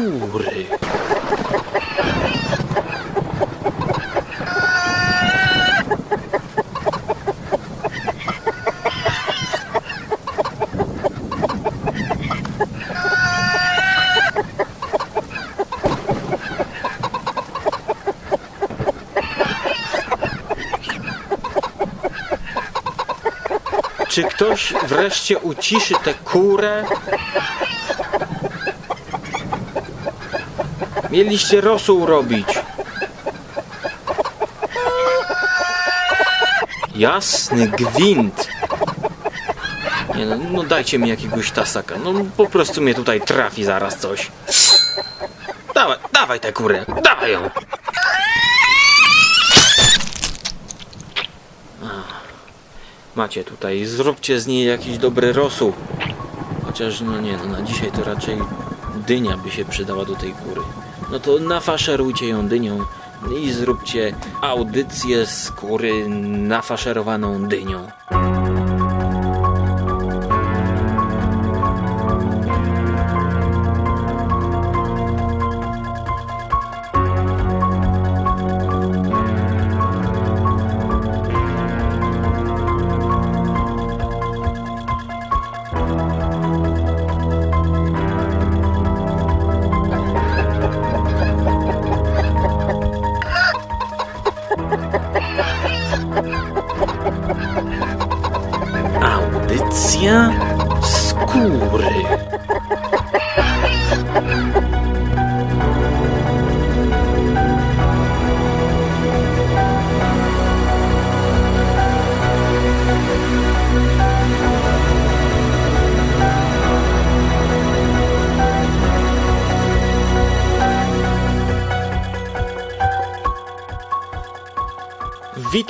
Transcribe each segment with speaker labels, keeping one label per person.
Speaker 1: Skóry. Czy ktoś wreszcie uciszy tę kurę? Mieliście rosół robić. Jasny gwint. Nie no, no dajcie mi jakiegoś tasaka. No po prostu mnie tutaj trafi zaraz coś. Dawaj, dawaj tę kurę, dawaj ją. Macie tutaj, zróbcie z niej jakiś dobry rosół. Chociaż no nie, no na dzisiaj to raczej dynia by się przydała do tej kury. No to nafaszerujcie ją dynią i zróbcie audycję z kury nafaszerowaną dynią.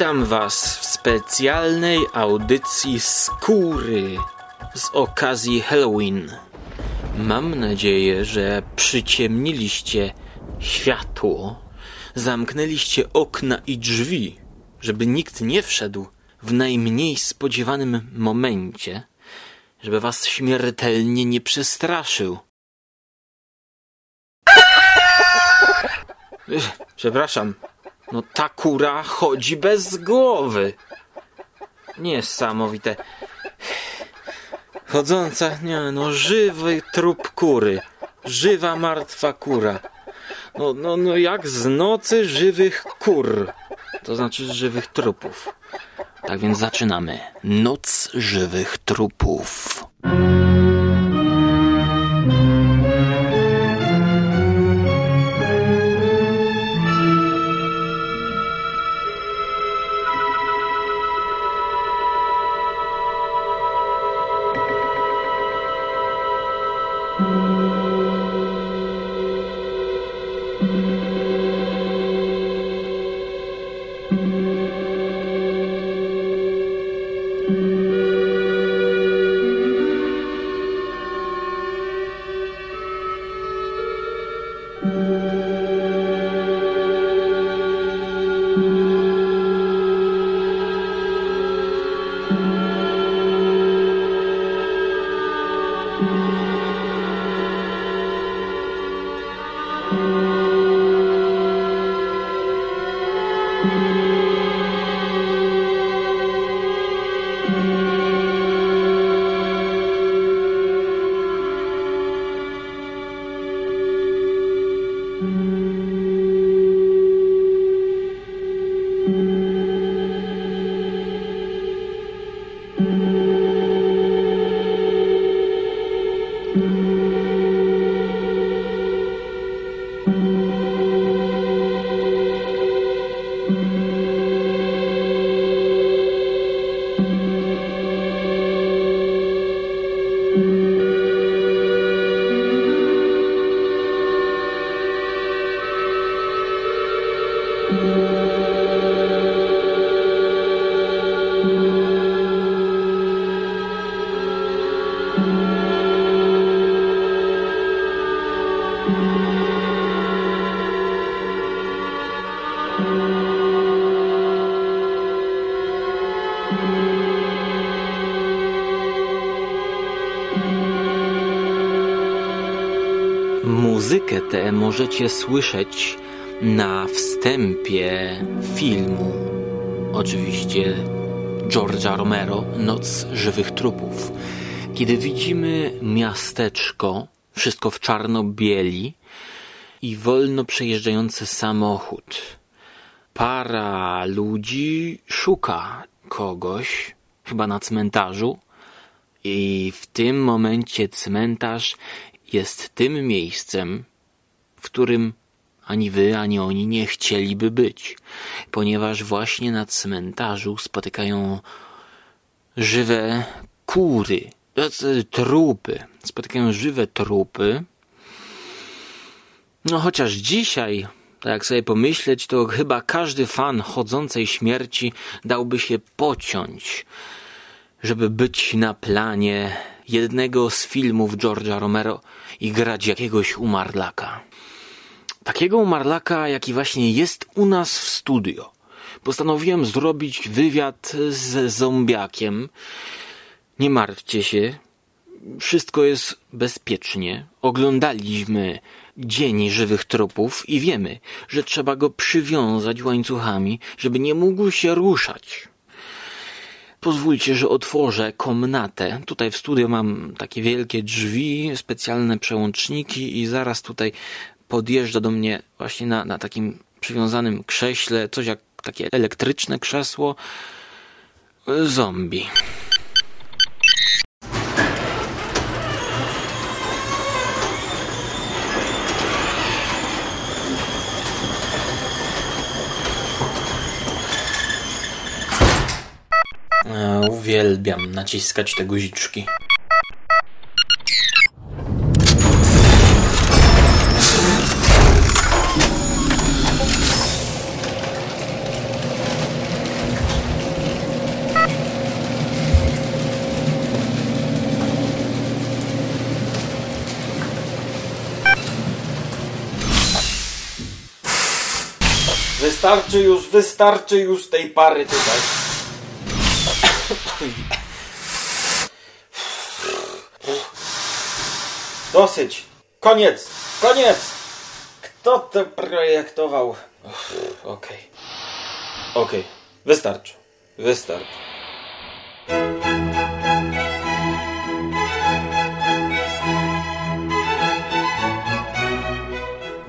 Speaker 1: Witam Was w specjalnej audycji skóry z okazji Halloween. Mam nadzieję, że przyciemniliście światło, zamknęliście okna i drzwi, żeby nikt nie wszedł w najmniej spodziewanym momencie, żeby Was śmiertelnie nie przestraszył. Przepraszam, no ta kura chodzi bez głowy. Niesamowite. Chodząca, nie no, żywy trup kury. Żywa, martwa kura. No, no, no jak z nocy żywych kur. To znaczy żywych trupów. Tak więc zaczynamy. Noc żywych trupów. Muzykę tę możecie słyszeć na wstępie filmu. Oczywiście George'a Romero, Noc żywych trupów. Kiedy widzimy miasteczko, wszystko w czarno-bieli i wolno przejeżdżający samochód. Para ludzi szuka kogoś, chyba na cmentarzu, i w tym momencie cmentarz jest tym miejscem, w którym ani wy, ani oni nie chcieliby być, ponieważ właśnie na cmentarzu spotykają żywe kury, e, trupy, spotykają żywe trupy. No chociaż dzisiaj, tak jak sobie pomyśleć, to chyba każdy fan chodzącej śmierci dałby się pociąć, żeby być na planie jednego z filmów George'a Romero i grać jakiegoś umarlaka. Takiego umarlaka, jaki właśnie jest u nas w studio. Postanowiłem zrobić wywiad z zombiakiem. Nie martwcie się, wszystko jest bezpiecznie. Oglądaliśmy Dzień Żywych Trupów i wiemy, że trzeba go przywiązać łańcuchami, żeby nie mógł się ruszać. Pozwólcie, że otworzę komnatę. Tutaj w studio mam takie wielkie drzwi, specjalne przełączniki i zaraz tutaj podjeżdża do mnie właśnie na, na takim przywiązanym krześle, coś jak takie elektryczne krzesło, zombie. Uwielbiam naciskać te guziczki. Wystarczy już, wystarczy już tej pary tutaj. Dosyć. Koniec. Koniec. Kto to projektował? Okej. Okej. Okay. Wystarczy. Wystarczy.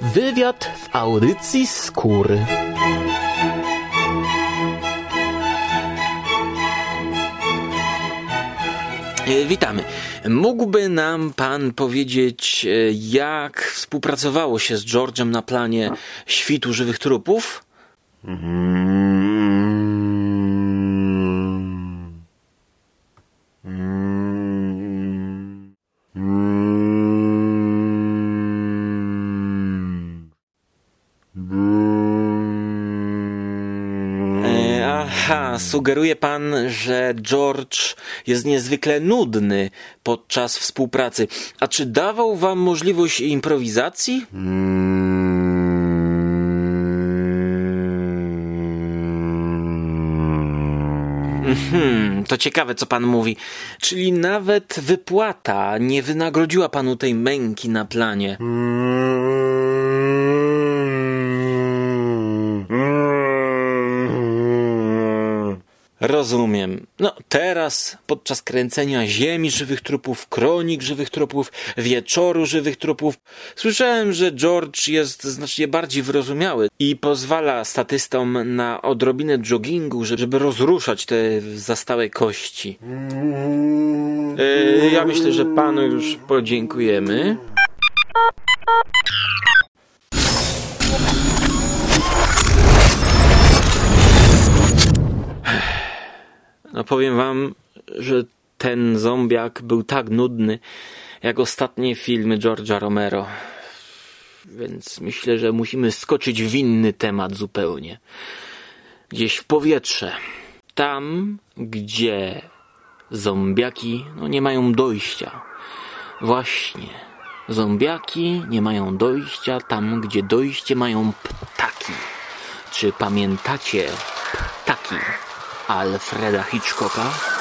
Speaker 1: Wywiad w audycji skóry. E, witamy. Mógłby nam pan powiedzieć, e, jak współpracowało się z George'em na planie Świtu Żywych Trupów? Mm. Sugeruje pan, że George jest niezwykle nudny podczas współpracy. A czy dawał wam możliwość improwizacji? Mhm, to ciekawe, co pan mówi. Czyli nawet wypłata nie wynagrodziła panu tej męki na planie. Rozumiem. No teraz, podczas kręcenia Ziemi Żywych Trupów, Kronik Żywych Trupów, Wieczoru Żywych Trupów, słyszałem, że George jest znacznie bardziej wyrozumiały i pozwala statystom na odrobinę joggingu, żeby rozruszać te zastałe kości. Yy, ja myślę, że panu już podziękujemy. No powiem wam, że ten zombiak był tak nudny, jak ostatnie filmy George'a Romero. Więc myślę, że musimy skoczyć w inny temat zupełnie. Gdzieś w powietrze. Tam, gdzie zombiaki no, nie mają dojścia. Właśnie. Zombiaki nie mają dojścia tam, gdzie dojście mają ptaki. Czy pamiętacie ptaki? Alfreda Hitchcocka.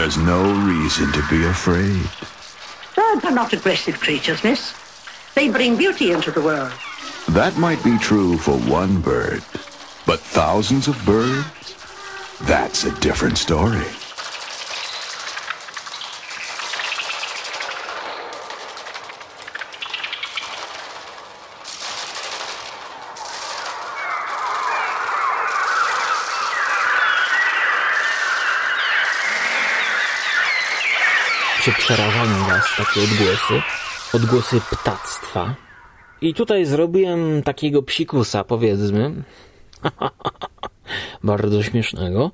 Speaker 2: There's no reason to be afraid.
Speaker 3: Birds are not aggressive creatures, miss. They bring beauty into the world.
Speaker 2: That might be true for one bird, but thousands of birds? That's a different story.
Speaker 1: Przerażają Was takie odgłosy? Odgłosy ptactwa. I tutaj zrobiłem takiego psikusa, powiedzmy. Bardzo śmiesznego,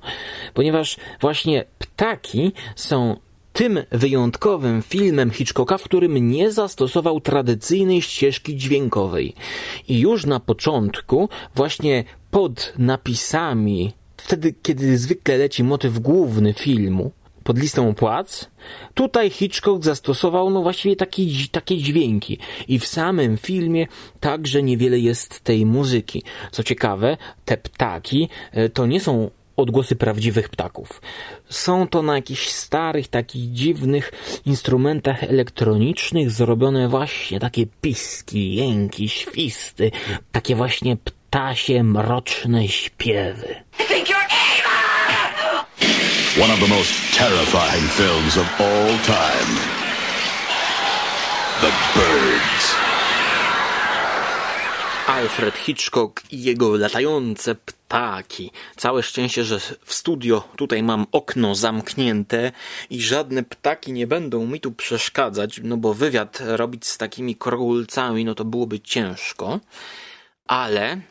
Speaker 1: ponieważ właśnie ptaki są tym wyjątkowym filmem Hitchcocka, w którym nie zastosował tradycyjnej ścieżki dźwiękowej. I już na początku, właśnie pod napisami, wtedy kiedy zwykle leci motyw główny filmu, pod listą płac, tutaj Hitchcock zastosował no właściwie taki, takie dźwięki i w samym filmie także niewiele jest tej muzyki. Co ciekawe, te ptaki e, to nie są odgłosy prawdziwych ptaków. Są to na jakichś starych, takich dziwnych instrumentach elektronicznych zrobione właśnie takie piski, jęki, świsty, takie właśnie ptasie, mroczne śpiewy.
Speaker 2: One of the most terrifying films of all time. The Birds.
Speaker 1: Alfred Hitchcock i jego latające ptaki. Całe szczęście, że w studio tutaj mam okno zamknięte i żadne ptaki nie będą mi tu przeszkadzać, no bo wywiad robić z takimi królcami, no to byłoby ciężko. Ale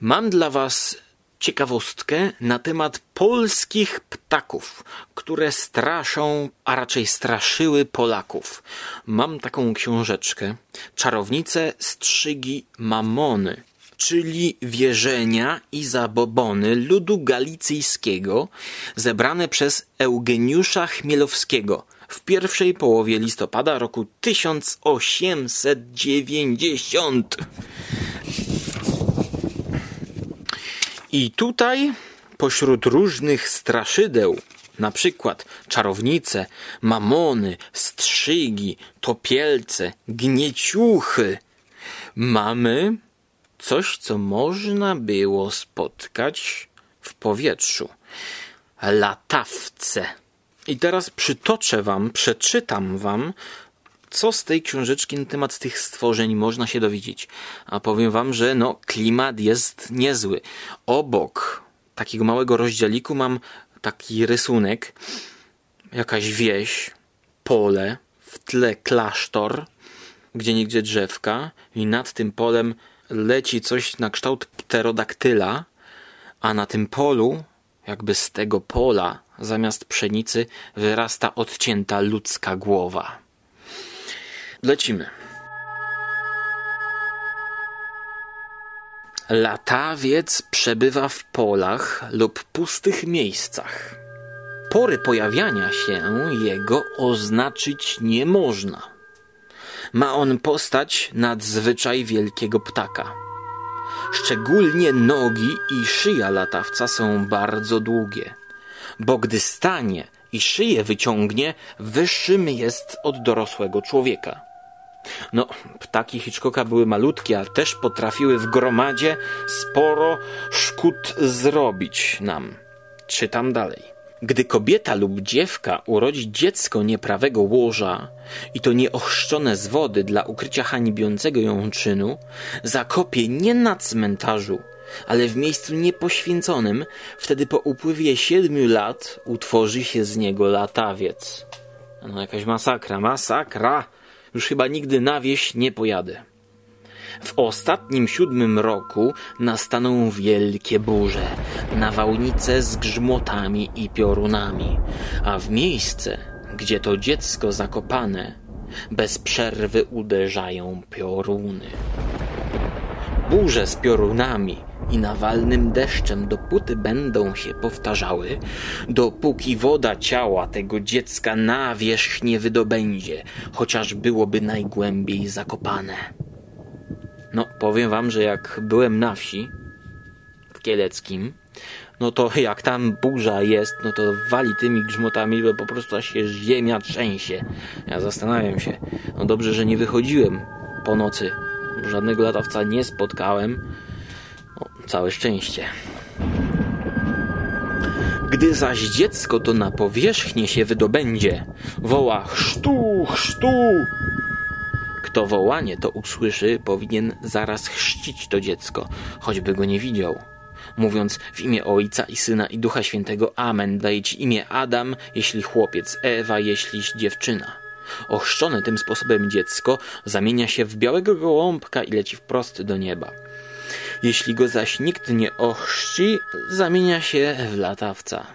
Speaker 1: mam dla was ciekawostkę na temat polskich ptaków, które straszą, a raczej straszyły Polaków. Mam taką książeczkę Czarownice strzygi mamony czyli wierzenia i zabobony ludu galicyjskiego zebrane przez Eugeniusza Chmielowskiego w pierwszej połowie listopada roku 1890. I tutaj pośród różnych straszydeł, na przykład czarownice, mamony, strzygi, topielce, gnieciuchy, mamy coś, co można było spotkać w powietrzu. Latawce. I teraz przytoczę wam, przeczytam wam co z tej książeczki na temat tych stworzeń można się dowiedzieć. A powiem wam, że no, klimat jest niezły. Obok takiego małego rozdzieliku mam taki rysunek, jakaś wieś, pole, w tle klasztor, gdzie nigdzie drzewka i nad tym polem leci coś na kształt pterodaktyla, a na tym polu, jakby z tego pola, zamiast pszenicy, wyrasta odcięta ludzka głowa. Lecimy. Latawiec przebywa w polach lub pustych miejscach. Pory pojawiania się jego oznaczyć nie można. Ma on postać nadzwyczaj wielkiego ptaka. Szczególnie nogi i szyja latawca są bardzo długie, bo gdy stanie i szyję wyciągnie, wyższym jest od dorosłego człowieka. No, ptaki Hitchcocka były malutkie, ale też potrafiły w gromadzie sporo szkód zrobić nam. Czytam dalej. Gdy kobieta lub dziewka urodzi dziecko nieprawego łoża i to nieochrzczone z wody dla ukrycia hańbiącego ją czynu, zakopie nie na cmentarzu, ale w miejscu niepoświęconym, wtedy po upływie siedmiu lat utworzy się z niego latawiec. No jakaś masakra, masakra! Już chyba nigdy na wieś nie pojadę. W ostatnim siódmym roku nastaną wielkie burze, nawałnice z grzmotami i piorunami, a w miejsce, gdzie to dziecko zakopane, bez przerwy uderzają pioruny. Burze z piorunami i nawalnym deszczem dopóty będą się powtarzały, dopóki woda ciała tego dziecka na wierzch nie wydobędzie, chociaż byłoby najgłębiej zakopane. No, powiem wam, że jak byłem na wsi w Kieleckim, no to jak tam burza jest, no to wali tymi grzmotami, bo po prostu się ziemia trzęsie. Ja zastanawiam się, no dobrze, że nie wychodziłem po nocy. Żadnego latawca nie spotkałem. Całe szczęście. Gdy zaś dziecko to na powierzchnię się wydobędzie, woła chrztu, chrztu. Kto wołanie to usłyszy, powinien zaraz chrzcić to dziecko, choćby go nie widział. Mówiąc w imię Ojca i Syna i Ducha Świętego Amen, daje ci imię Adam, jeśli chłopiec, Ewa, jeśli dziewczyna. Ochrzczone tym sposobem dziecko zamienia się w białego gołąbka i leci wprost do nieba. Jeśli go zaś nikt nie ochrzci, zamienia się w latawca.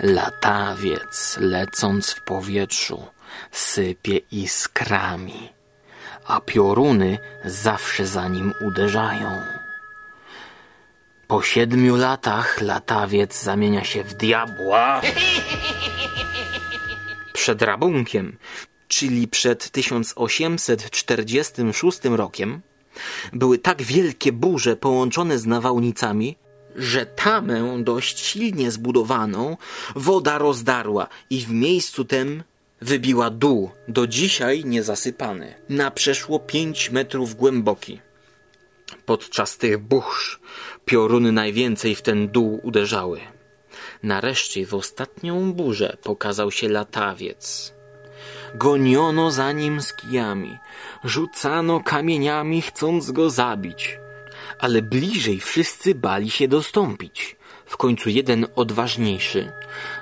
Speaker 1: Latawiec, lecąc w powietrzu, sypie iskrami, a pioruny zawsze za nim uderzają. Po siedmiu latach latawiec zamienia się w diabła. Przed rabunkiem, czyli przed 1846 rokiem, były tak wielkie burze połączone z nawałnicami, że tamę dość silnie zbudowaną woda rozdarła i w miejscu tem wybiła dół, do dzisiaj niezasypany, na przeszło pięć metrów głęboki. Podczas tych burz pioruny najwięcej w ten dół uderzały. Nareszcie w ostatnią burzę pokazał się latawiec. Goniono za nim z kijami, rzucano kamieniami, chcąc go zabić. Ale bliżej wszyscy bali się dostąpić. W końcu jeden odważniejszy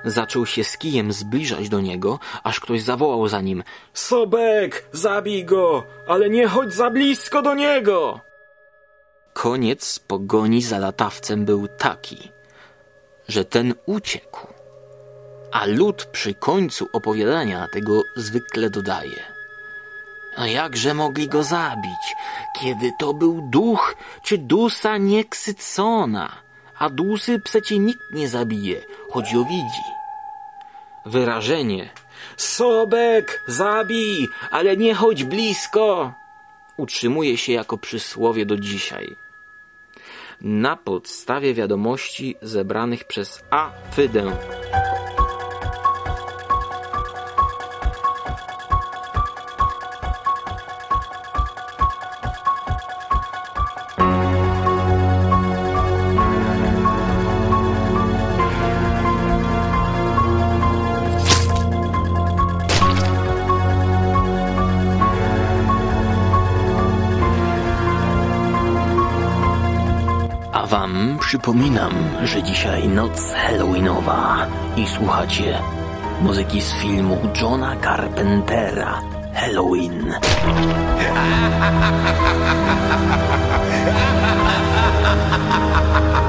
Speaker 1: zaczął się z kijem zbliżać do niego, aż ktoś zawołał za nim: Sobek, zabij go, ale nie chodź za blisko do niego! Koniec pogoni za latawcem był taki, że ten uciekł. A lud przy końcu opowiadania tego zwykle dodaje. A jakże mogli go zabić, kiedy to był duch czy dusa nieksycona, a dusy przecie nikt nie zabije, choć ją widzi. Wyrażenie Sobek, zabij, ale nie chodź blisko utrzymuje się jako przysłowie do dzisiaj. Na podstawie wiadomości zebranych przez A. Fydę przypominam, że dzisiaj noc Halloweenowa i słuchacie muzyki z filmu Johna Carpentera Halloween.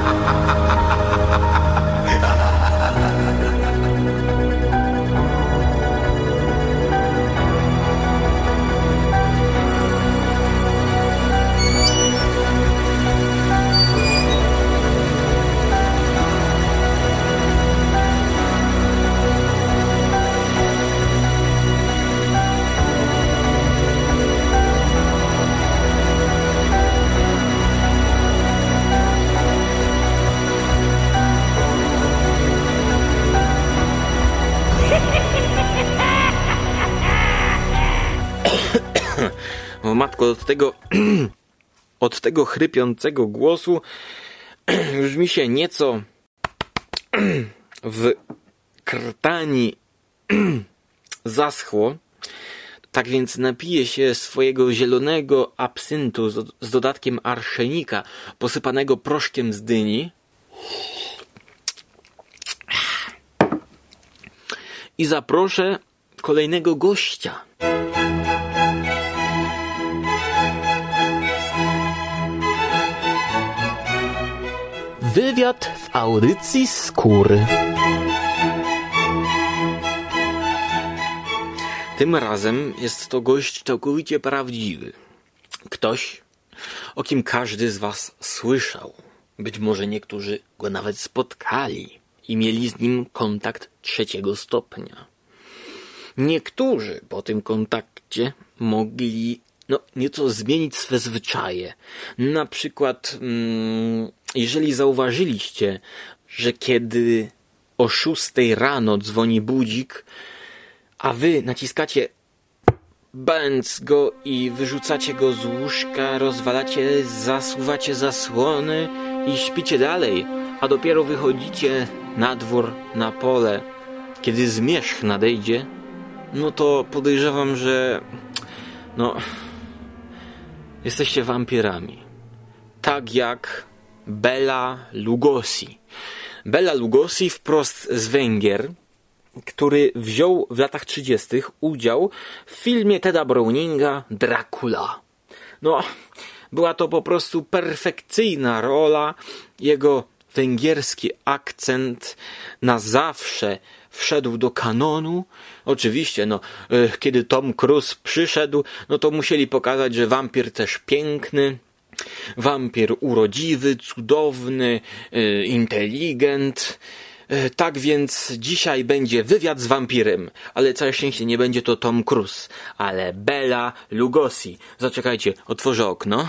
Speaker 1: od tego od tego chrypiącego głosu już mi się nieco w krtani zaschło. Tak więc napiję się swojego zielonego absyntu z, dodatkiem arszenika posypanego proszkiem z dyni. I zaproszę kolejnego gościa. Wywiad w audycji skóry. Tym razem jest to gość całkowicie prawdziwy. Ktoś, o kim każdy z Was słyszał. Być może niektórzy go nawet spotkali i mieli z nim kontakt trzeciego stopnia. Niektórzy po tym kontakcie mogli no, nieco zmienić swe zwyczaje. Na przykład mm, jeżeli zauważyliście, że kiedy o 6 rano dzwoni budzik, a wy naciskacie bęc go i wyrzucacie go z łóżka, rozwalacie, zasuwacie zasłony i śpicie dalej, a dopiero wychodzicie na dwór, na pole, kiedy zmierzch nadejdzie, no to podejrzewam, że no jesteście wampirami. Tak jak Bela Lugosi. Bela Lugosi wprost z Węgier, który wziął w latach 30. udział w filmie Teda Browninga Dracula. No, była to po prostu perfekcyjna rola. Jego węgierski akcent na zawsze wszedł do kanonu. Oczywiście, no, e, kiedy Tom Cruise przyszedł, no to musieli pokazać, że wampir też piękny. Wampir urodziwy, cudowny, e, inteligent. E, Tak więc dzisiaj będzie wywiad z wampirem, ale całe szczęście nie będzie to Tom Cruise, ale Bela Lugosi. Zaczekajcie, otworzę okno.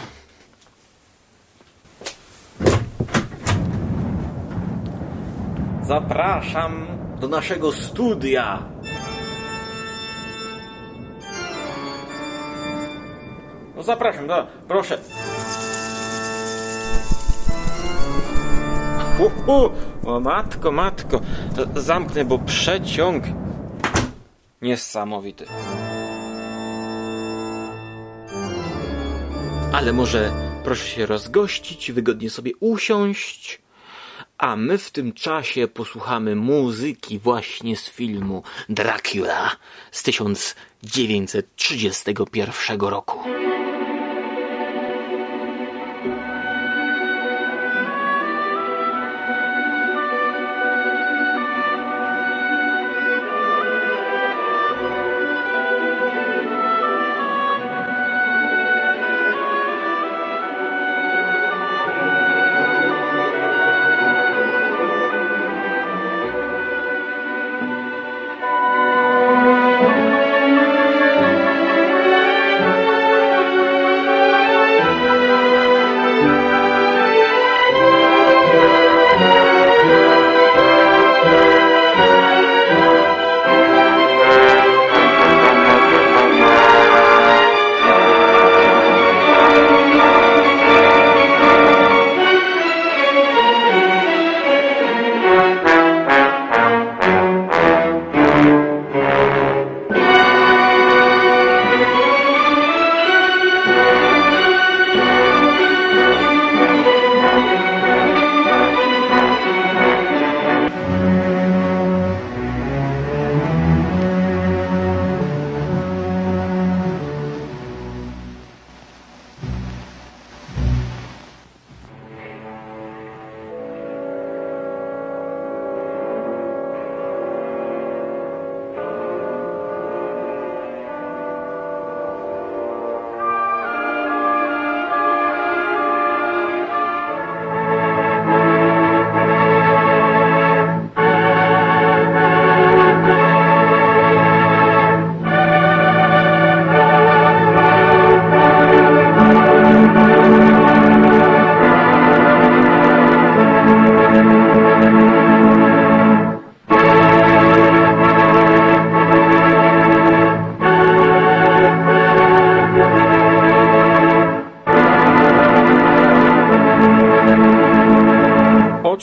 Speaker 1: Zapraszam do naszego studia. No zapraszam, no, proszę. Uhu, o matko, matko. Zamknę, bo przeciąg. Niesamowity. Ale może proszę się rozgościć, wygodnie sobie usiąść. A my w tym czasie posłuchamy muzyki właśnie z filmu Dracula z 1931 roku.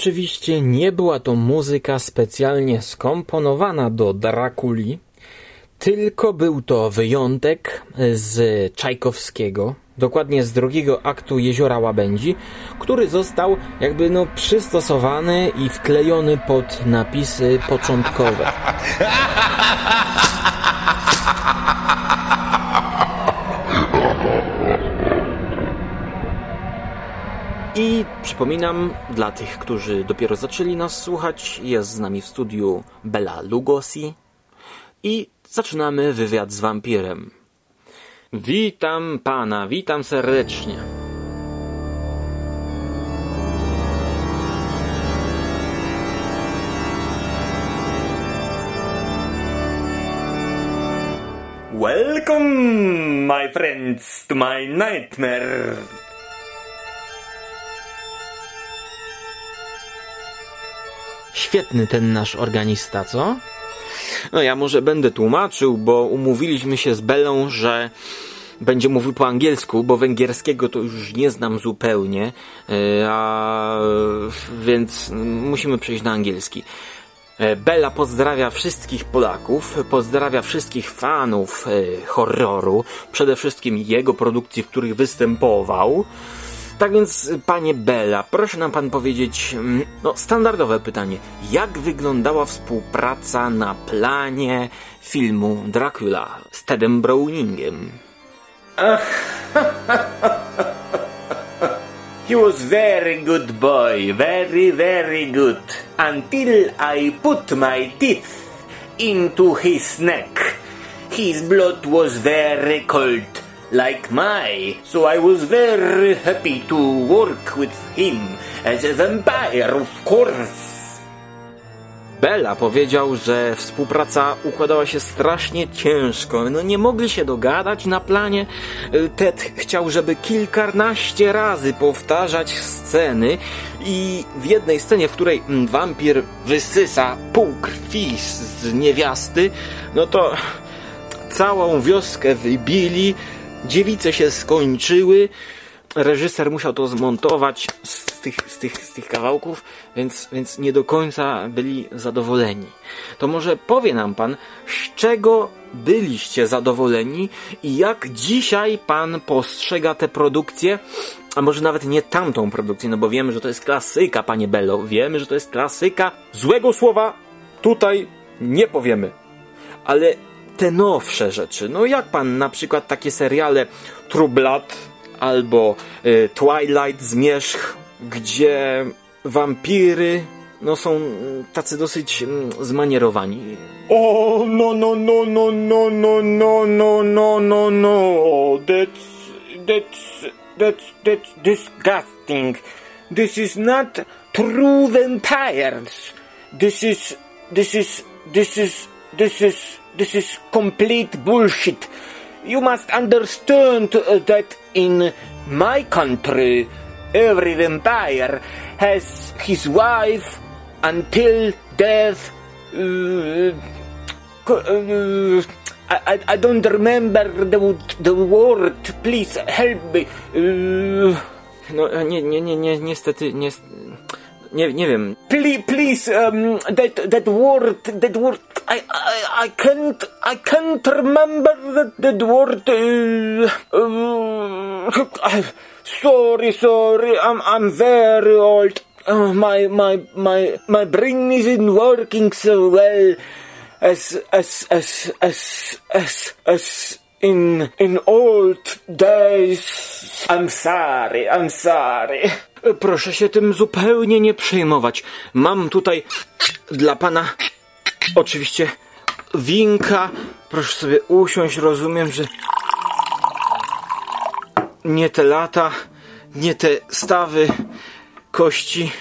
Speaker 1: Oczywiście nie była to muzyka specjalnie skomponowana do Drakuli, tylko był to wyjątek z Czajkowskiego, dokładnie z drugiego aktu Jeziora Łabędzi, który został jakby no przystosowany i wklejony pod napisy początkowe. I przypominam dla tych, którzy dopiero zaczęli nas słuchać, jest z nami w studiu Bela Lugosi i zaczynamy wywiad z wampirem. Witam pana, witam serdecznie. Welcome, my friends, to my nightmare. Świetny ten nasz organista, co? No ja może będę tłumaczył, bo umówiliśmy się z Belą, że będzie mówił po angielsku, bo węgierskiego to już nie znam zupełnie, e, a więc musimy przejść na angielski. E, Bella pozdrawia wszystkich Polaków, pozdrawia wszystkich fanów e, horroru, przede wszystkim jego produkcji, w których występował. Tak więc, panie Bella, proszę nam pan powiedzieć, mm, no, standardowe pytanie. Jak wyglądała współpraca na planie filmu Dracula z Tedem Browningiem? He was very good boy, very, very good, until I put my teeth into his neck. His blood was very cold, like my, so I was very happy to work with him as a vampire, of course. Bella powiedział, że współpraca układała się strasznie ciężko. No nie mogli się dogadać na planie. Ted chciał, żeby kilkanaście razy powtarzać sceny i w jednej scenie, w której wampir wysysa pół krwi z niewiasty, no to całą wioskę wybili, dziewice się skończyły, reżyser musiał to zmontować z tych, z tych, z tych kawałków, więc, więc nie do końca byli zadowoleni. To może powie nam pan, z czego byliście zadowoleni i jak dzisiaj pan postrzega tę produkcję, a może nawet nie tamtą produkcję, no bo wiemy, że to jest klasyka, panie Bello, wiemy, że to jest klasyka. Złego słowa tutaj nie powiemy. Ale te nowsze rzeczy, no jak pan na przykład takie seriale True Blood, albo y, Twilight Zmierzch, gdzie wampiry no są tacy dosyć mm, zmanierowani. O, no, no, no, no, no, no, no, no, no, no, no, that's, that's, that's, that's disgusting. This is not true vampires. This is, this is, this is, this is, this is complete bullshit. You must understand that in my country, every vampire has his wife until death. Uh, uh, I, I don't remember the, the word. Please help me. Uh, no, nie, nie, nie, nie, niestety, nie, nie, nie wiem. Please, please, um, that, that word, that word, I, I, I can't, I can't remember that, that word. Uh, uh, sorry, sorry, I'm, I'm very old. Uh, my, my, my, my brain isn't working so well as, as, as, as, as, as in, in old days. I'm sorry, I'm sorry. Proszę się tym zupełnie nie przejmować. Mam tutaj dla pana oczywiście winka. Proszę sobie usiąść. Rozumiem, że nie te lata, nie te stawy, kości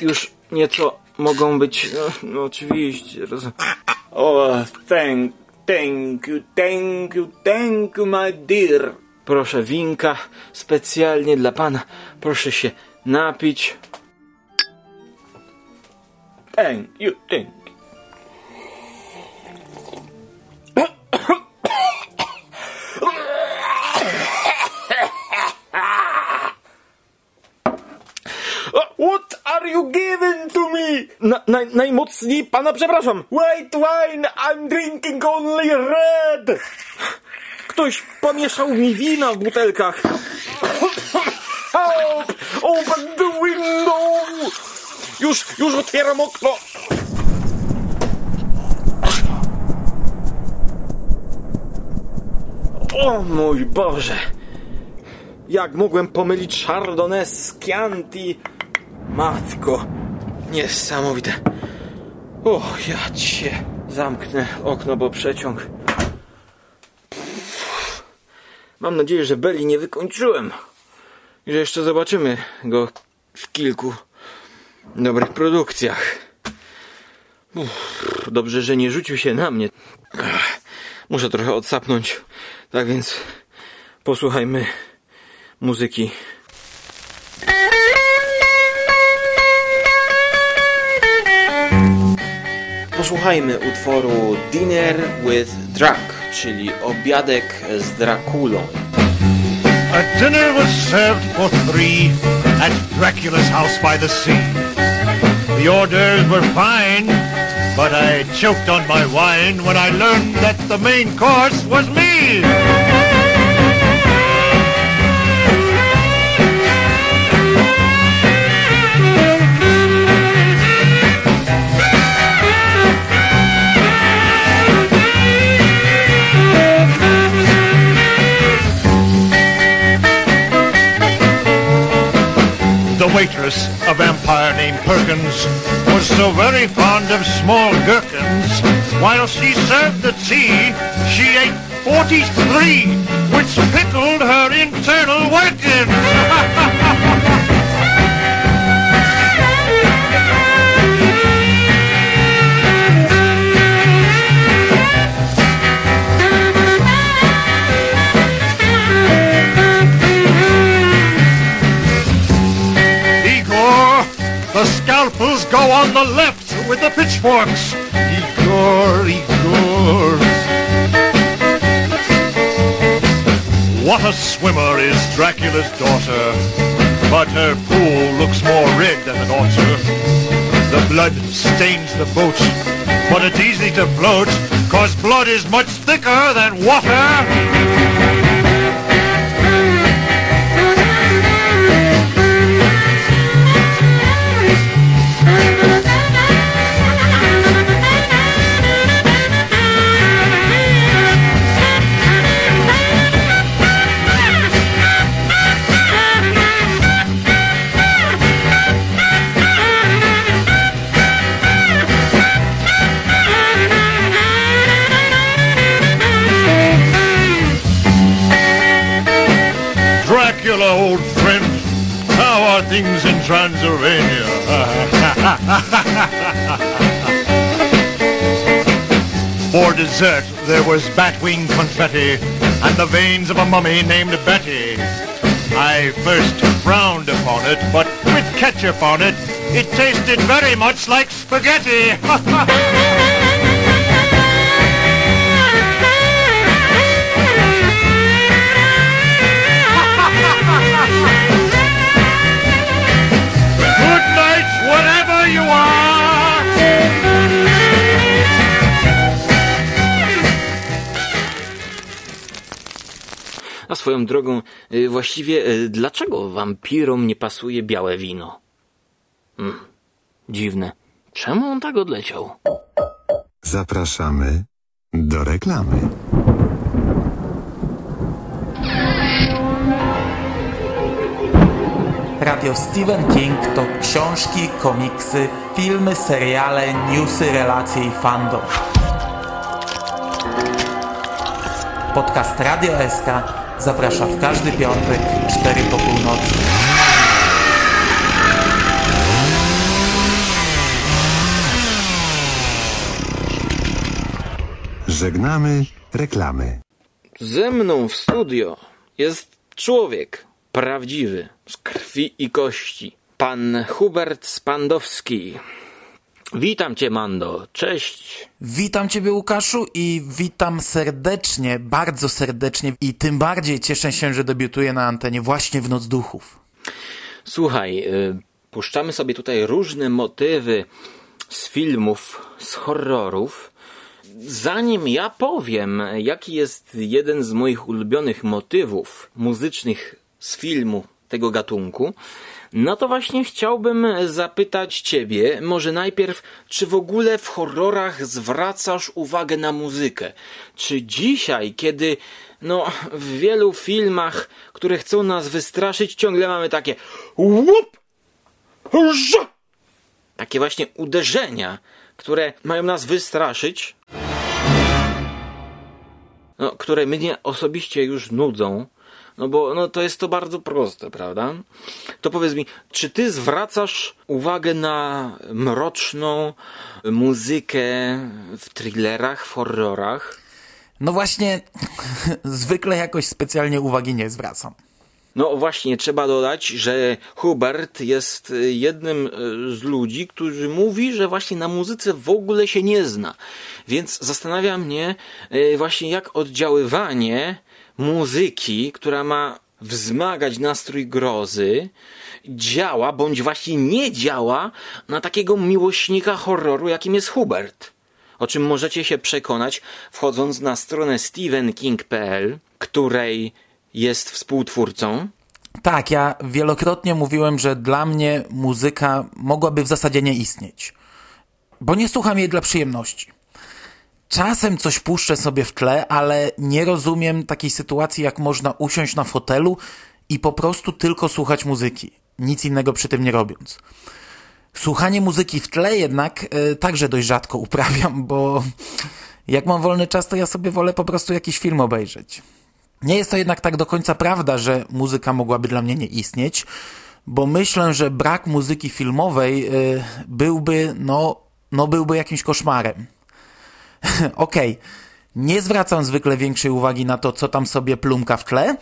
Speaker 1: już nieco mogą być. No, no oczywiście. Rozumiem. O, oh, thank, thank you, thank you, thank you, my dear. Proszę winka specjalnie dla pana. Proszę się napić. Thank you, thank you. What are you giving to me? Na, na, najmocniej pana przepraszam. White wine, I'm drinking only red. Ktoś pomieszał mi wina w butelkach. Open the window! Już, już otwieram okno! O mój Boże! Jak mogłem pomylić Chardonnay z Chianti? Matko, niesamowite. O, ja cię zamknę okno, bo przeciąg. Mam nadzieję, że Beli nie wykończyłem. Że jeszcze zobaczymy go w kilku dobrych produkcjach. Uff, dobrze, że nie rzucił się na mnie. Muszę trochę odsapnąć. Tak więc posłuchajmy muzyki. posłuchajmy utworu Dinner with Drac, czyli obiadek z Drakulą.
Speaker 4: A dinner was served for three at Dracula's house by the sea. The orders were fine, but I choked on my wine when I learned that the main course was me. The waitress, a vampire named Perkins, was so very fond of small gherkins. While she served the tea, she ate 43, which pickled her internal workings. scalpels go on the left with the pitchforks. Igor, Igor. What a swimmer is Dracula's daughter, but her pool looks more red than ought to. The blood stains the boat, but it's easy to float, cause blood is much thicker than water. In Transylvania? For dessert, there was batwing confetti and the veins of a mummy named Betty. I first frowned upon it, but with ketchup on it, it tasted very much like spaghetti. you are.
Speaker 1: A swoją drogą, y, właściwie y, dlaczego wampirom nie pasuje białe wino? Hmm, dziwne. Czemu on tak odleciał?
Speaker 5: Zapraszamy do reklamy.
Speaker 6: Radio Stephen King to książki, komiksy, filmy, seriale, newsy, relacje i fandom. Podcast Radio SK zaprasza w każdy piątek 4 po północy.
Speaker 5: Żegnamy reklamy.
Speaker 1: Ze mną w studio jest człowiek prawdziwy, z krwi i kości. Pan Hubert Spandowski. Witam cię, Mando. Cześć.
Speaker 6: Witam Ciebie Łukaszu i witam serdecznie, bardzo serdecznie i tym bardziej cieszę się, że debiutuję na antenie właśnie w Noc Duchów.
Speaker 1: Słuchaj, y, puszczamy sobie tutaj różne motywy z filmów, z horrorów. Zanim ja powiem, jaki jest jeden z moich ulubionych motywów muzycznych z filmu tego gatunku, no to właśnie chciałbym zapytać Ciebie, może najpierw, czy w ogóle w horrorach zwracasz uwagę na muzykę? Czy dzisiaj, kiedy no, w wielu filmach, które chcą nas wystraszyć, ciągle mamy takie łup, takie właśnie uderzenia, które mają nas wystraszyć, no, które mnie osobiście już nudzą, no bo no, to jest to bardzo proste, prawda? To powiedz mi, czy ty zwracasz uwagę na mroczną muzykę w thrillerach, w horrorach?
Speaker 6: No właśnie, zwykle jakoś specjalnie uwagi nie zwracam.
Speaker 1: No właśnie, trzeba dodać, że Hubert jest jednym y, z ludzi, którzy mówi, że właśnie na muzyce w ogóle się nie zna. Więc zastanawia mnie y, właśnie jak oddziaływanie muzyki, która ma wzmagać nastrój grozy, działa, bądź właśnie nie działa na takiego miłośnika horroru, jakim jest Hubert. O czym możecie się przekonać wchodząc na stronę stephenking.pl, której jest współtwórcą.
Speaker 6: Tak, ja wielokrotnie mówiłem, że dla mnie muzyka mogłaby w zasadzie nie istnieć. Bo nie słucham jej dla przyjemności. Czasem coś puszczę sobie w tle, ale nie rozumiem takiej sytuacji, jak można usiąść na fotelu i po prostu tylko słuchać muzyki, nic innego przy tym nie robiąc. Słuchanie muzyki w tle jednak e, także dość rzadko uprawiam, bo jak mam wolny czas, to ja sobie wolę po prostu jakiś film obejrzeć. Nie jest to jednak tak do końca prawda, że muzyka mogłaby dla mnie nie istnieć, bo myślę, że brak muzyki filmowej y, byłby, no, no byłby jakimś koszmarem. Okej, okay. nie zwracam zwykle większej uwagi na to, co tam sobie plumka w tle,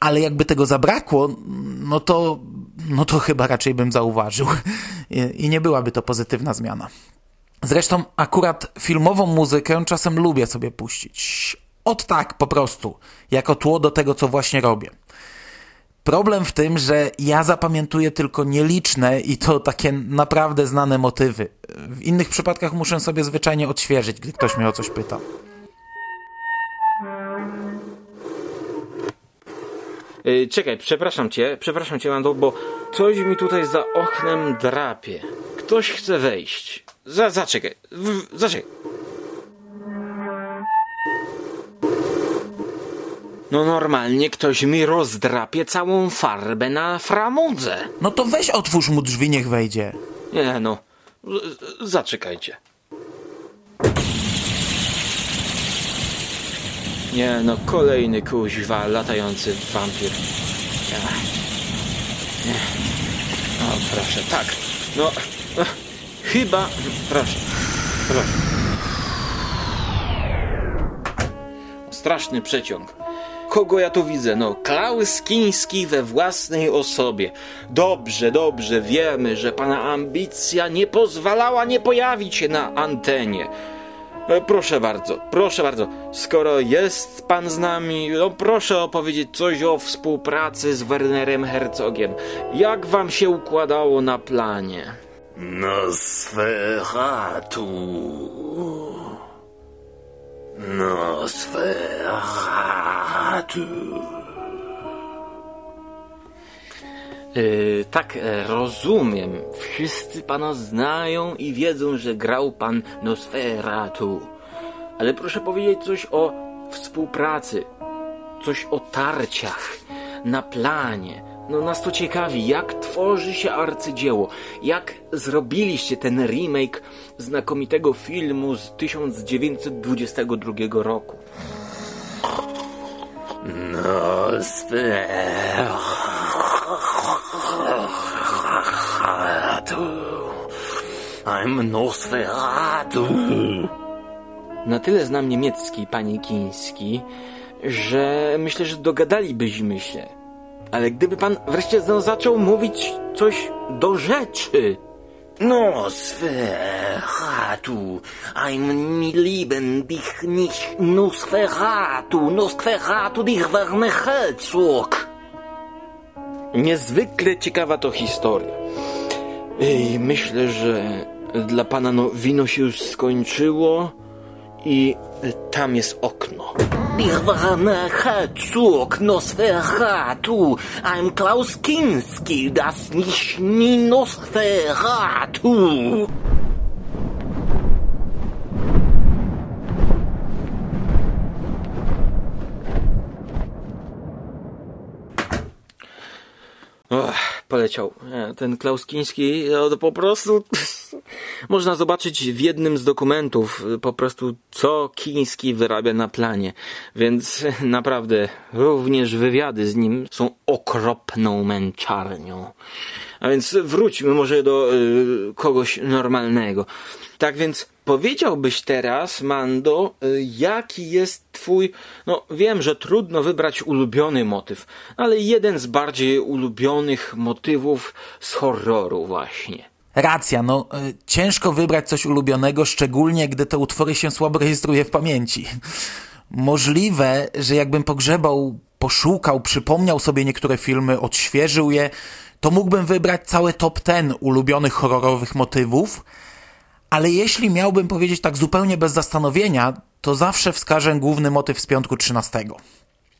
Speaker 6: ale jakby tego zabrakło, no to, no to chyba raczej bym zauważył. I, nie byłaby to pozytywna zmiana. Zresztą akurat filmową muzykę czasem lubię sobie puścić. Od tak, po prostu, jako tło do tego, co właśnie robię. Problem w tym, że ja zapamiętuję tylko nieliczne i to takie naprawdę znane motywy. W innych przypadkach muszę sobie zwyczajnie odświeżyć, gdy ktoś mnie o coś pyta.
Speaker 1: Yy, czekaj, przepraszam cię, przepraszam cię, Mando, bo coś mi tutaj za oknem drapie. Ktoś chce wejść. Za, zaczekaj, w, zaczekaj. No normalnie ktoś mi rozdrapie całą farbę na framudze.
Speaker 6: No to weź otwórz mu drzwi, niech wejdzie.
Speaker 1: Nie no, z- zaczekajcie. Nie no, kolejny kuźwa latający wampir. Ach. Nie. O, proszę, tak. No, no, chyba, proszę, proszę. Straszny przeciąg. Kogo ja tu widzę? No, Klaus Kiński we własnej osobie. Dobrze, dobrze, wiemy, że pana ambicja nie pozwalała nie pojawić się na antenie. E, Proszę bardzo, proszę bardzo, skoro jest pan z nami, no proszę opowiedzieć coś o współpracy z Wernerem Herzogiem. Jak wam się układało na planie?
Speaker 7: Nosferatu. Nosferatu.
Speaker 1: Yy, tak, e, rozumiem. Wszyscy pana znają i wiedzą, że grał pan Nosferatu. Ale proszę powiedzieć coś o współpracy, coś o tarciach, na planie. No nas to ciekawi, jak tworzy się arcydzieło, jak zrobiliście ten remake znakomitego filmu z 1922 roku.
Speaker 7: Nosferatu. I'm Nosferatu.
Speaker 1: Na tyle znam niemiecki, panie Kiński, że myślę, że dogadalibyśmy się. Ale gdyby pan wreszcie no, zaczął mówić coś do rzeczy.
Speaker 7: Nosferatu. I'm mi lieben dich nicht Nosferatu. Nosferatu dich Werner Herzog.
Speaker 1: Niezwykle ciekawa to historia. I myślę, że dla pana no, wino się już skończyło i tam jest okno.
Speaker 7: Werner Herzog. Nosferatu. I'm Klaus Kinski. Das nicht nie Nosferatu.
Speaker 1: Och, poleciał. Ten Klaus Kiński, no to po prostu Można zobaczyć w jednym z dokumentów y, po prostu, co Kiński wyrabia na planie. Więc naprawdę również wywiady z nim są okropną męczarnią. A więc wróćmy może do y, kogoś normalnego. Tak więc powiedziałbyś teraz, Mando, y, jaki jest twój, no wiem, że trudno wybrać ulubiony motyw, ale jeden z bardziej ulubionych motywów z horroru właśnie.
Speaker 6: Racja, no y, ciężko wybrać coś ulubionego, szczególnie gdy te utwory się słabo rejestruje w pamięci. Możliwe, że jakbym pogrzebał, poszukał, przypomniał sobie niektóre filmy, odświeżył je, to mógłbym wybrać cały top ten ulubionych horrorowych motywów, ale jeśli miałbym powiedzieć tak zupełnie bez zastanowienia, to zawsze wskażę główny motyw z piątku 13.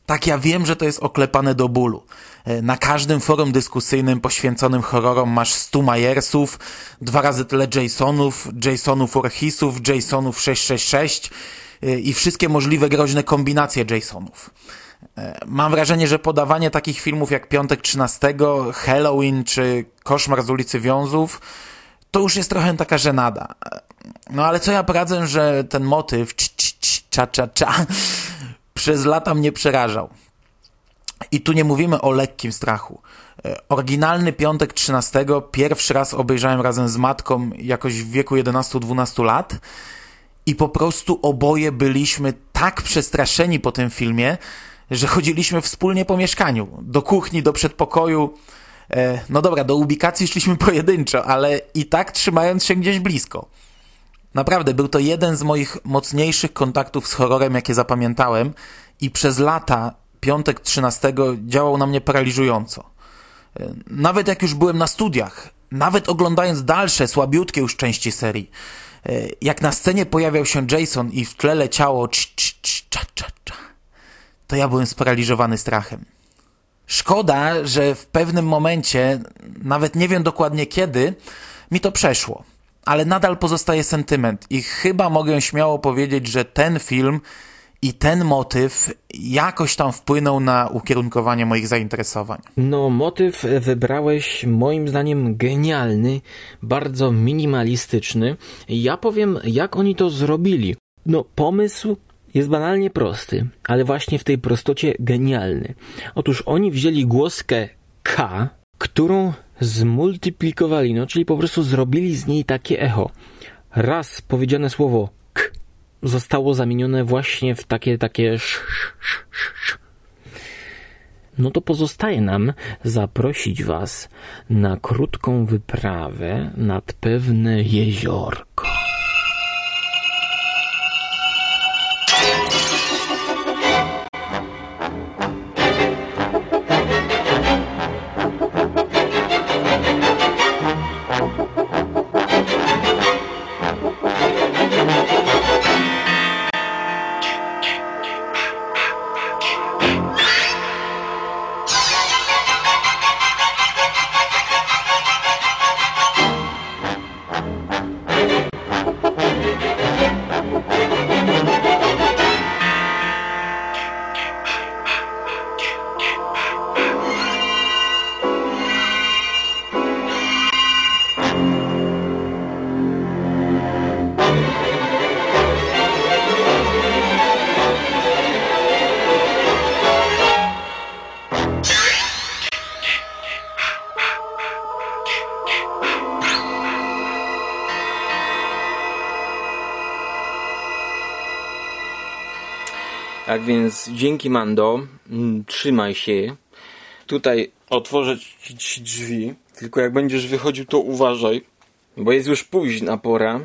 Speaker 6: Tak, ja wiem, że to jest oklepane do bólu. E, Na każdym forum dyskusyjnym poświęconym horrorom masz 100 Majersów, dwa razy tyle Jasonów, Jasonów Voorheesów, Jasonów 666 e, i wszystkie możliwe groźne kombinacje Jasonów. E, Mam wrażenie, że podawanie takich filmów jak Piątek 13, Halloween czy Koszmar z ulicy Wiązów to już jest trochę taka żenada. No ale co ja poradzę, że ten motyw cz, cz, cz, cza, cza, cza przez lata mnie przerażał. I tu nie mówimy o lekkim strachu. E, Oryginalny Piątek 13 pierwszy raz obejrzałem razem z matką jakoś w wieku 11-12 lat i po prostu oboje byliśmy tak przestraszeni po tym filmie, że chodziliśmy wspólnie po mieszkaniu. Do kuchni, do przedpokoju. E, No dobra, do ubikacji szliśmy pojedynczo, ale i tak trzymając się gdzieś blisko. Naprawdę, był to jeden z moich mocniejszych kontaktów z horrorem, jakie zapamiętałem i przez lata piątek 13 działał na mnie paraliżująco. Nawet jak już byłem na studiach, nawet oglądając dalsze, słabiutkie już części serii, jak na scenie pojawiał się Jason i w tle leciało cz, cz, cz, cza, cza, cza, to ja byłem sparaliżowany strachem. Szkoda, że w pewnym momencie, nawet nie wiem dokładnie kiedy, mi to przeszło. Ale nadal pozostaje sentyment i chyba mogę śmiało powiedzieć, że ten film i ten motyw jakoś tam wpłynął na ukierunkowanie moich zainteresowań.
Speaker 1: No, motyw wybrałeś moim zdaniem genialny, bardzo minimalistyczny. Ja powiem, jak oni to zrobili. No, pomysł jest banalnie prosty, ale właśnie w tej prostocie genialny. Otóż oni wzięli głoskę K, którą zmultiplikowali, no czyli po prostu zrobili z niej takie echo. Raz powiedziane słowo K zostało zamienione właśnie w takie, takie sz, sz, sz. No to pozostaje nam zaprosić Was na krótką wyprawę nad pewne jeziorko. Tak więc dzięki Mando, mm, trzymaj się. Tutaj otworzę ci drzwi, tylko jak będziesz wychodził to uważaj, bo jest już późna pora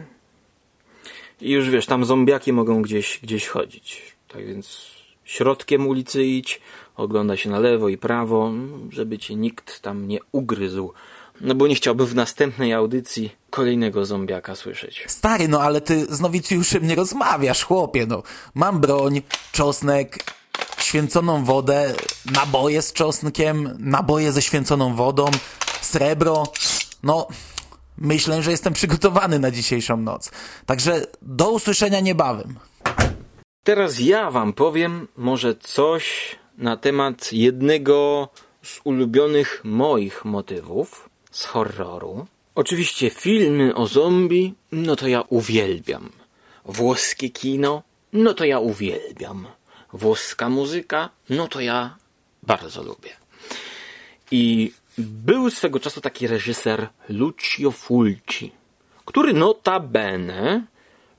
Speaker 1: i już wiesz, tam zombiaki mogą gdzieś, gdzieś chodzić. Tak więc środkiem ulicy idź, oglądaj się na lewo i prawo, żeby cię nikt tam nie ugryzł. No bo nie chciałbym w następnej audycji kolejnego zombiaka słyszeć.
Speaker 6: Stary, no ale ty z nowicjuszem nie rozmawiasz, chłopie, no. Mam broń, czosnek, święconą wodę, naboje z czosnkiem, naboje ze święconą wodą, srebro. No, myślę, że jestem przygotowany na dzisiejszą noc. Także do usłyszenia niebawem.
Speaker 1: Teraz ja wam powiem może coś na temat jednego z ulubionych moich motywów z horroru. Oczywiście filmy o zombie, no to ja uwielbiam. Włoskie kino, no to ja uwielbiam. Włoska muzyka, no to ja bardzo lubię. I był swego czasu taki reżyser Lucio Fulci, który notabene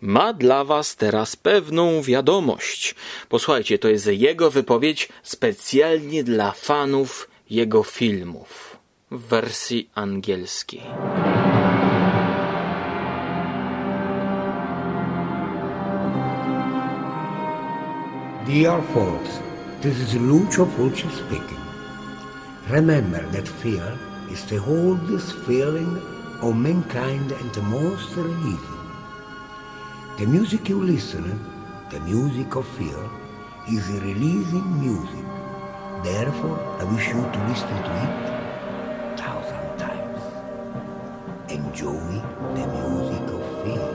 Speaker 1: ma dla was teraz pewną wiadomość. Posłuchajcie, to jest jego wypowiedź specjalnie dla fanów jego filmów wersji angielskiej.
Speaker 8: Dear folks, this is Lucio Fulci speaking. Remember that fear is the oldest feeling of mankind and the most releasing. The music you listen, the music of fear, is releasing music. Therefore, I wish you to listen to it Enjoy the music of fear.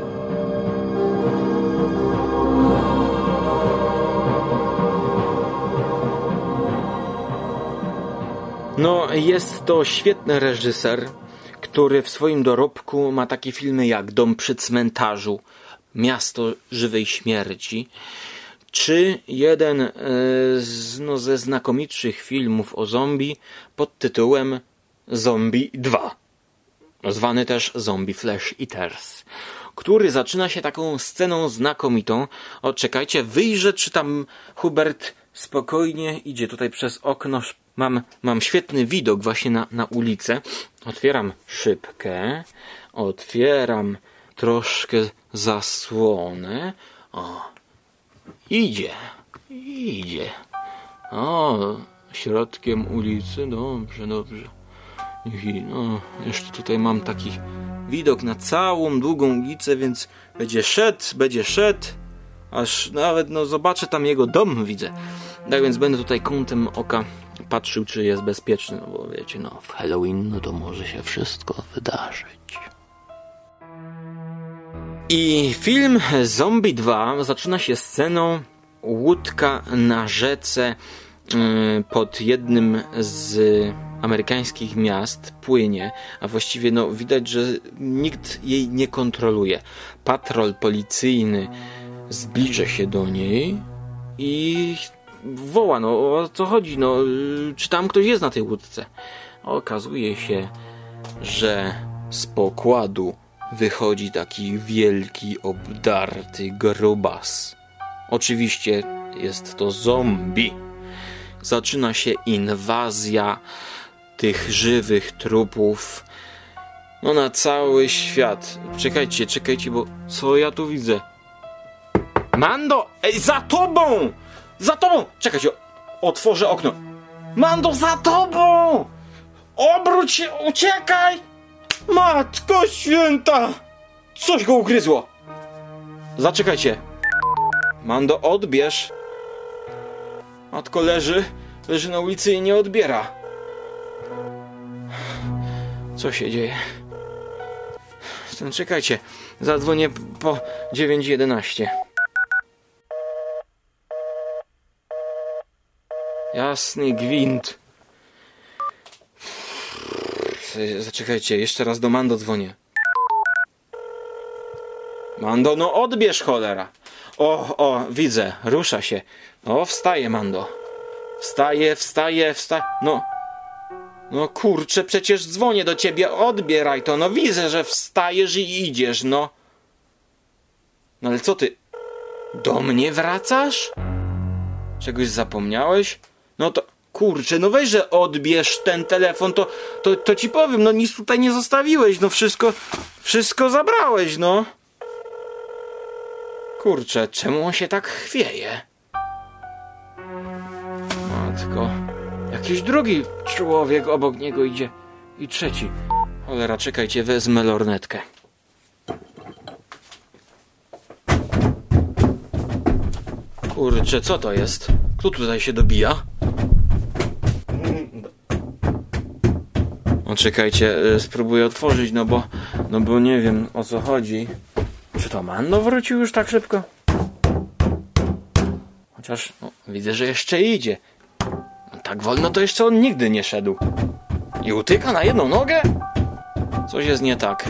Speaker 1: No, jest to świetny reżyser, który w swoim dorobku ma takie filmy jak Dom przy cmentarzu, Miasto żywej śmierci, czy jeden e, z, no, ze znakomitszych filmów o zombie pod tytułem Zombie 2, zwany też Zombie Flesh Eaters, który zaczyna się taką sceną znakomitą. O, czekajcie, wyjrzę, czy tam Hubert spokojnie idzie tutaj przez okno. Mam, mam świetny widok właśnie na, na ulicę. Otwieram szybkę, otwieram troszkę zasłonę. O, idzie, idzie. O, środkiem ulicy, dobrze, dobrze. I no, jeszcze tutaj mam taki widok na całą długą ulicę, więc będzie szedł, będzie szedł, aż nawet no zobaczę tam jego dom widzę. Tak więc będę tutaj kątem oka patrzył, czy jest bezpieczny, no bo wiecie, no w Halloween no to może się wszystko wydarzyć. I film Zombie 2 zaczyna się sceną łódka na rzece yy, pod jednym z amerykańskich miast płynie, a właściwie no widać, że nikt jej nie kontroluje. Patrol policyjny zbliża się do niej i woła, no o co chodzi, no czy tam ktoś jest na tej łódce? Okazuje się, że z pokładu wychodzi taki wielki, obdarty grubas. Oczywiście jest to zombie. Zaczyna się inwazja tych żywych trupów. No na cały świat. Czekajcie, czekajcie, bo co ja tu widzę? Mando! Ej, za tobą! Za tobą! Czekajcie, otworzę okno. Mando, za tobą! Obróć się, uciekaj! Matko święta! Coś go ugryzło! Zaczekajcie. Mando, odbierz. Matko leży, leży na ulicy i nie odbiera. Co się dzieje? Czekajcie, zadzwonię po 911. Jasny gwint. Zaczekajcie, jeszcze raz do Mando dzwonię. Mando, no odbierz cholera. O, o, widzę, rusza się. O, wstaje Mando. Wstaje, wstaje, wstaje. No. No kurczę, przecież dzwonię do ciebie, odbieraj to. No widzę, że wstajesz i idziesz, no. No ale co ty? Do mnie wracasz? Czegoś zapomniałeś? No to kurczę, no weź, że odbierz ten telefon, to, to, to ci powiem, no nic tutaj nie zostawiłeś, no wszystko, wszystko zabrałeś, no. Kurczę, czemu on się tak chwieje? Matko, jakiś drugi człowiek obok niego idzie i trzeci. Cholera, czekajcie, wezmę lornetkę. Kurczę, co to jest? Kto tutaj się dobija? No czekajcie, y, spróbuję otworzyć, no bo, no bo nie wiem o co chodzi. Czy to Mando wrócił już tak szybko? Chociaż no, widzę, że jeszcze idzie. Tak wolno to jeszcze on nigdy nie szedł. I utyka na jedną nogę? Coś jest nie tak.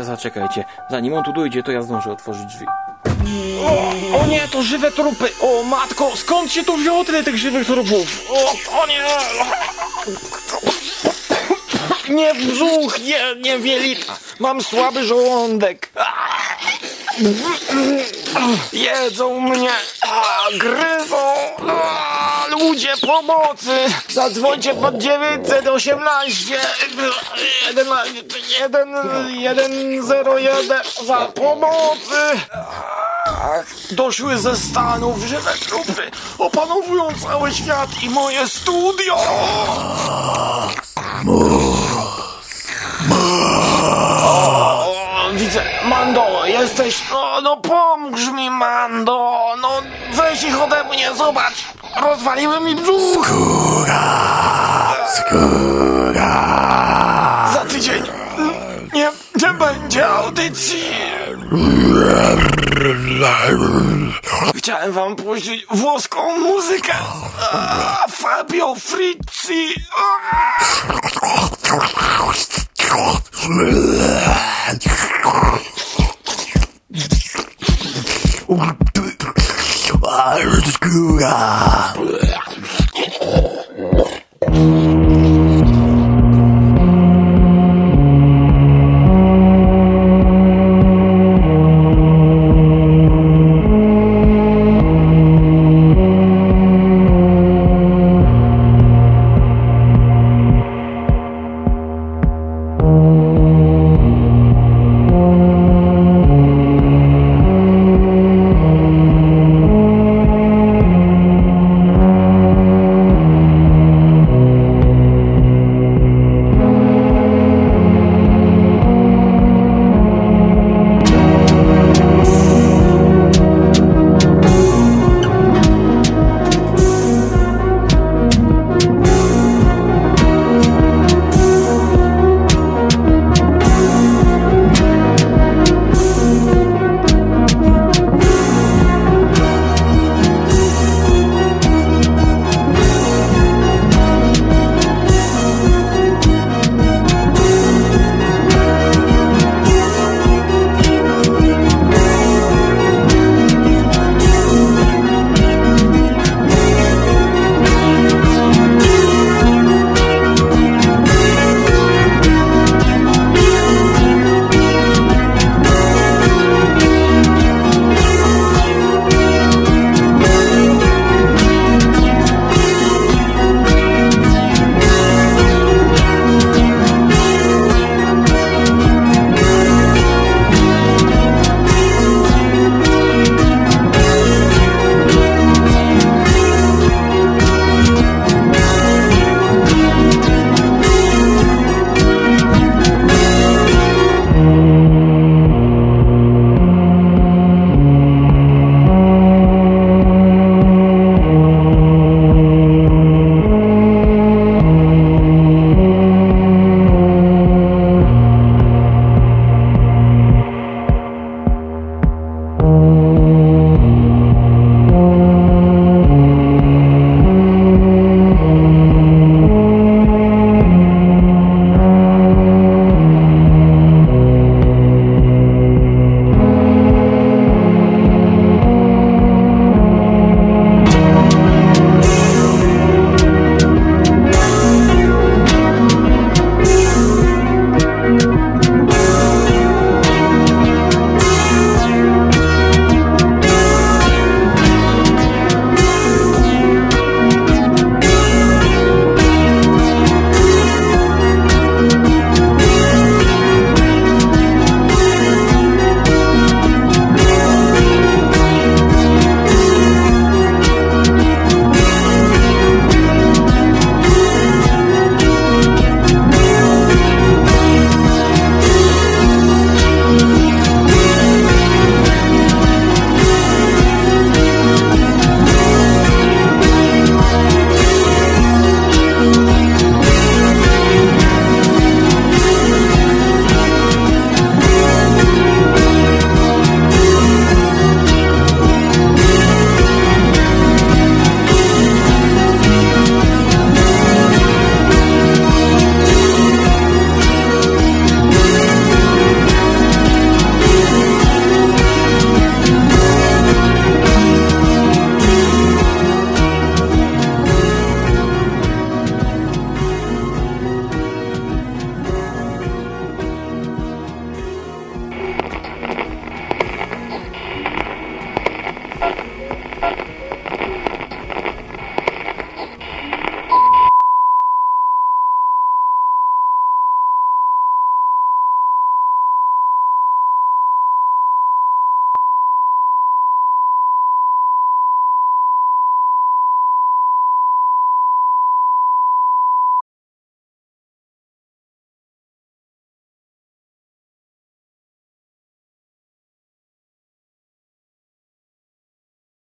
Speaker 1: Zaczekajcie. Zanim on tu dojdzie, to ja zdążę otworzyć drzwi. O, o nie, to żywe trupy! O matko, skąd się tu wzięło tyle tych żywych trupów? O, o nie! Nie brzuch, nie, nie wielita. Mam słaby żołądek. Jedzą mnie, a, gryzą. A, ludzie pomocy! Zadzwońcie pod 918 11 101 za pomocy! Doszły ze Stanów żywe trupy, opanowują cały świat i moje studio! O, widzę, Mando, jesteś, no, no pomóż mi, Mando, no weź ich ode mnie, zobacz, rozwaliły mi brzuch! Za tydzień nie, nie będzie audycji! Chciałem wam puścić włoską muzykę. A, Fabio Frizzi. Skygger.